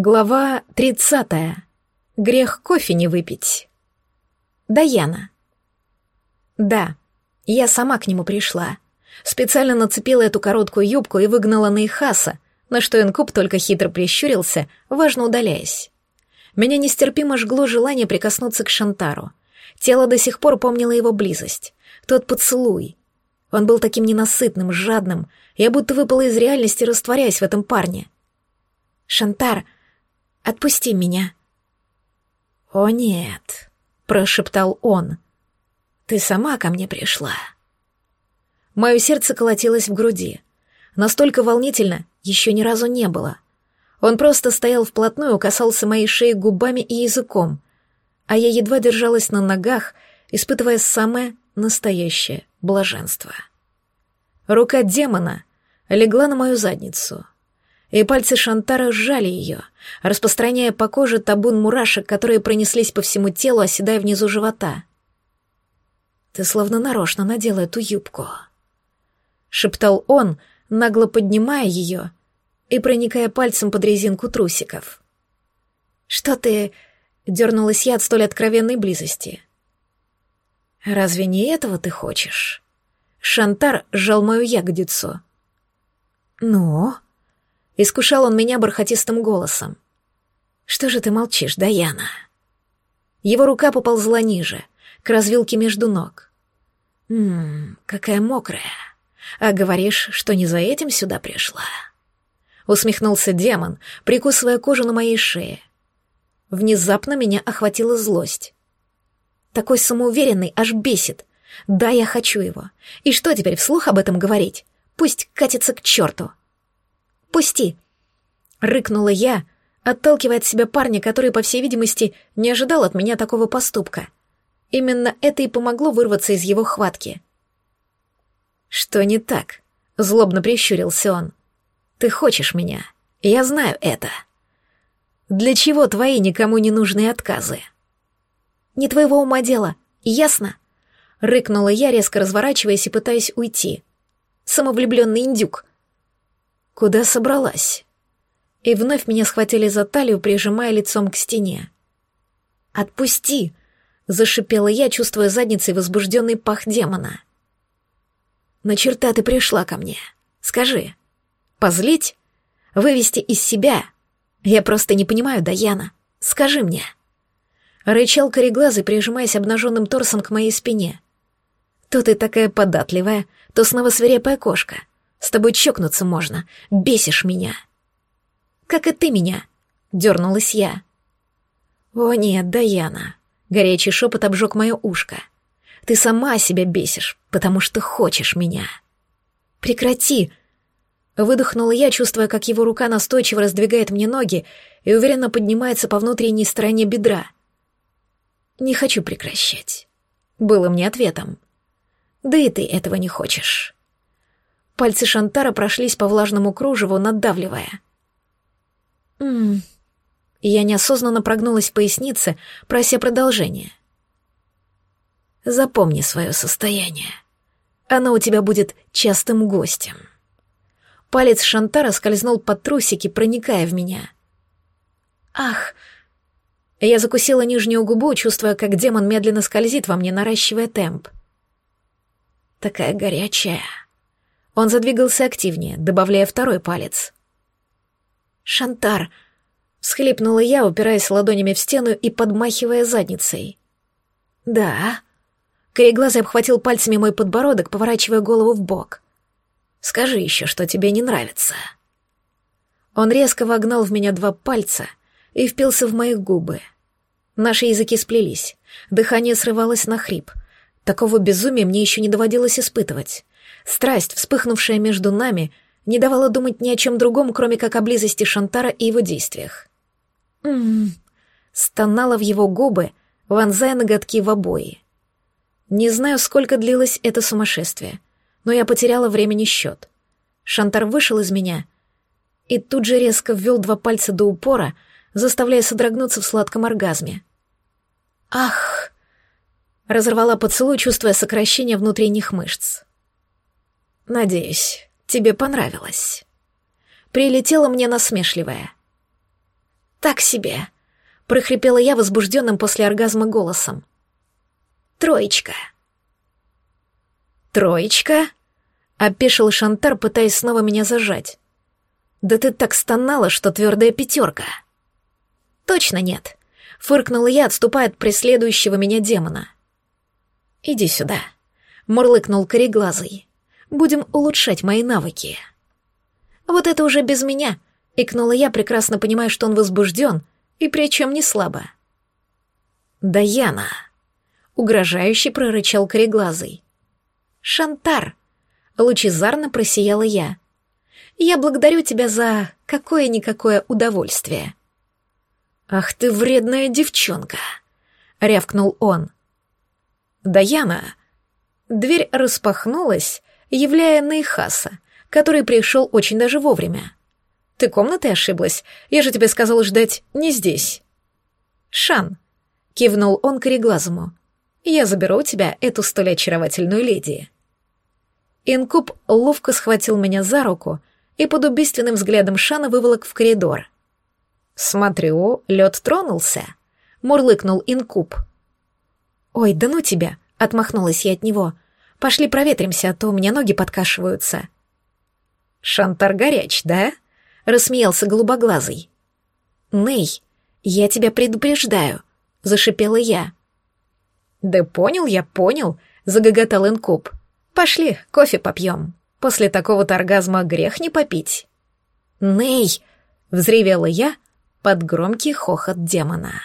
Глава тридцатая. Грех кофе не выпить. Даяна. Да, я сама к нему пришла. Специально нацепила эту короткую юбку и выгнала на Ихаса, на что Инкуб только хитро прищурился, важно удаляясь. Меня нестерпимо жгло желание прикоснуться к Шантару. Тело до сих пор помнило его близость. Тот поцелуй. Он был таким ненасытным, жадным. Я будто выпала из реальности, растворяясь в этом парне. «Шантар!» Отпусти меня». «О нет», — прошептал он, — «ты сама ко мне пришла». Мое сердце колотилось в груди. Настолько волнительно еще ни разу не было. Он просто стоял вплотную, касался моей шеи губами и языком, а я едва держалась на ногах, испытывая самое настоящее блаженство. Рука демона легла на мою задницу — и пальцы Шантара сжали ее, распространяя по коже табун мурашек, которые пронеслись по всему телу, оседая внизу живота. «Ты словно нарочно надела эту юбку», — шептал он, нагло поднимая ее и проникая пальцем под резинку трусиков. «Что ты...» — дернулась я от столь откровенной близости. «Разве не этого ты хочешь?» Шантар сжал мою ягодицу. «Ну?» Искушал он меня бархатистым голосом. «Что же ты молчишь, Даяна?» Его рука поползла ниже, к развилке между ног. «Ммм, какая мокрая. А говоришь, что не за этим сюда пришла?» Усмехнулся демон, прикусывая кожу на моей шее. Внезапно меня охватила злость. Такой самоуверенный аж бесит. Да, я хочу его. И что теперь вслух об этом говорить? Пусть катится к черту. Пусти!» Рыкнула я, отталкивая от себя парня, который, по всей видимости, не ожидал от меня такого поступка. Именно это и помогло вырваться из его хватки. «Что не так?» — злобно прищурился он. «Ты хочешь меня. Я знаю это. Для чего твои никому не нужные отказы?» «Не твоего ума дело, ясно?» — рыкнула я, резко разворачиваясь и пытаясь уйти. «Самовлюбленный индюк. Куда собралась? И вновь меня схватили за талию, прижимая лицом к стене. «Отпусти!» — зашипела я, чувствуя задницей возбужденный пах демона. «На черта ты пришла ко мне? Скажи. Позлить? Вывести из себя? Я просто не понимаю, Даяна. Скажи мне». Рычал кореглазый, прижимаясь обнаженным торсом к моей спине. «То ты такая податливая, то снова свирепая кошка. С тобой чокнуться можно. Бесишь меня. Как и ты меня, дернулась я. О нет, Даяна. Горячий шепот обжег мое ушко. Ты сама себя бесишь, потому что хочешь меня. Прекрати. Выдохнула я, чувствуя, как его рука настойчиво раздвигает мне ноги и уверенно поднимается по внутренней стороне бедра. Не хочу прекращать. Было мне ответом. Да и ты этого не хочешь. Пальцы Шантара прошлись по влажному кружеву, надавливая. «Ммм...» Я неосознанно прогнулась в пояснице, прося продолжения. «Запомни свое состояние. Оно у тебя будет частым гостем». Палец Шантара скользнул под трусики, проникая в меня. «Ах!» Я закусила нижнюю губу, чувствуя, как демон медленно скользит во мне, наращивая темп. «Такая горячая!» Он задвигался активнее, добавляя второй палец. «Шантар!» — всхлипнула я, упираясь ладонями в стену и подмахивая задницей. «Да?» Кореглазый обхватил пальцами мой подбородок, поворачивая голову в бок. «Скажи еще, что тебе не нравится». Он резко вогнал в меня два пальца и впился в мои губы. Наши языки сплелись, дыхание срывалось на хрип. Такого безумия мне еще не доводилось испытывать. Страсть, вспыхнувшая между нами, не давала думать ни о чем другом, кроме как о близости Шантара и его действиях. «М-м-м», стонала в его губы, вонзая ноготки в обои. Не знаю, сколько длилось это сумасшествие, но я потеряла времени счет. Шантар вышел из меня и тут же резко ввел два пальца до упора, заставляя содрогнуться в сладком оргазме. «Ах!» Разорвала поцелуй, чувствуя сокращение внутренних мышц. Надеюсь, тебе понравилось. Прилетела мне насмешливая. так себе!» — прохрипела я возбужденным после оргазма голосом. «Троечка!» «Троечка?» — опешил Шантар, пытаясь снова меня зажать. «Да ты так стонала, что твердая пятерка!» «Точно нет!» — фыркнула я, отступая от преследующего меня демона. «Иди сюда!» — мурлыкнул кореглазый. «Будем улучшать мои навыки!» «Вот это уже без меня!» — икнула я, прекрасно понимая, что он возбужден, и причем не слабо. «Даяна!» — угрожающе прорычал кореглазый. «Шантар!» — лучезарно просияла я. «Я благодарю тебя за какое-никакое удовольствие». «Ах ты вредная девчонка!» — рявкнул он. «Даяна!» Дверь распахнулась, являя Нейхаса, который пришел очень даже вовремя. «Ты комнатой ошиблась? Я же тебе сказал ждать не здесь». «Шан», — кивнул он кореглазому, — «я заберу у тебя эту столь очаровательную леди». Инкуб ловко схватил меня за руку и под убийственным взглядом Шана выволок в коридор. «Смотрю, лед тронулся», — мурлыкнул Инкуб. «Ой, да ну тебя!» — отмахнулась я от него. «Пошли проветримся, а то у меня ноги подкашиваются». «Шантар горяч, да?» — рассмеялся голубоглазый. «Ней, я тебя предупреждаю», — зашипела я. «Да понял я, понял», — загоготал инкуб. «Пошли, кофе попьем. После такого-то оргазма грех не попить». «Ней!» — взревела я под громкий хохот демона.